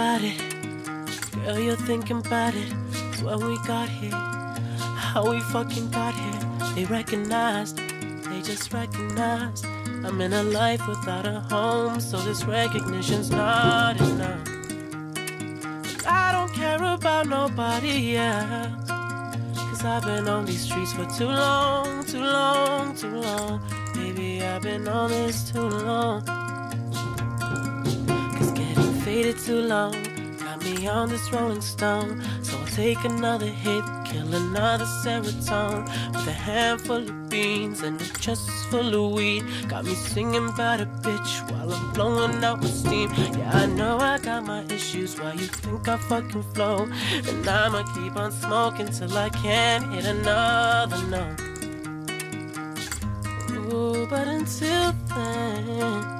about it. Girl, you're thinking about it. When we got here, how we fucking got here. They recognized, they just recognized. I'm in a life without a home, so this recognition's not enough. I don't care about nobody else. Cause I've been on these streets for too long, too long, too long. Baby, I've been on this too long. Too long got me on this rolling stone. So I'll take another hit, kill another serotonin with a handful of beans and a chest full of weed. Got me singing about a bitch while I'm blowing out my steam. Yeah, I know I got my issues. Why you think I fucking flow? And I'ma keep on smoking till I can't hit another note. Ooh, but until then.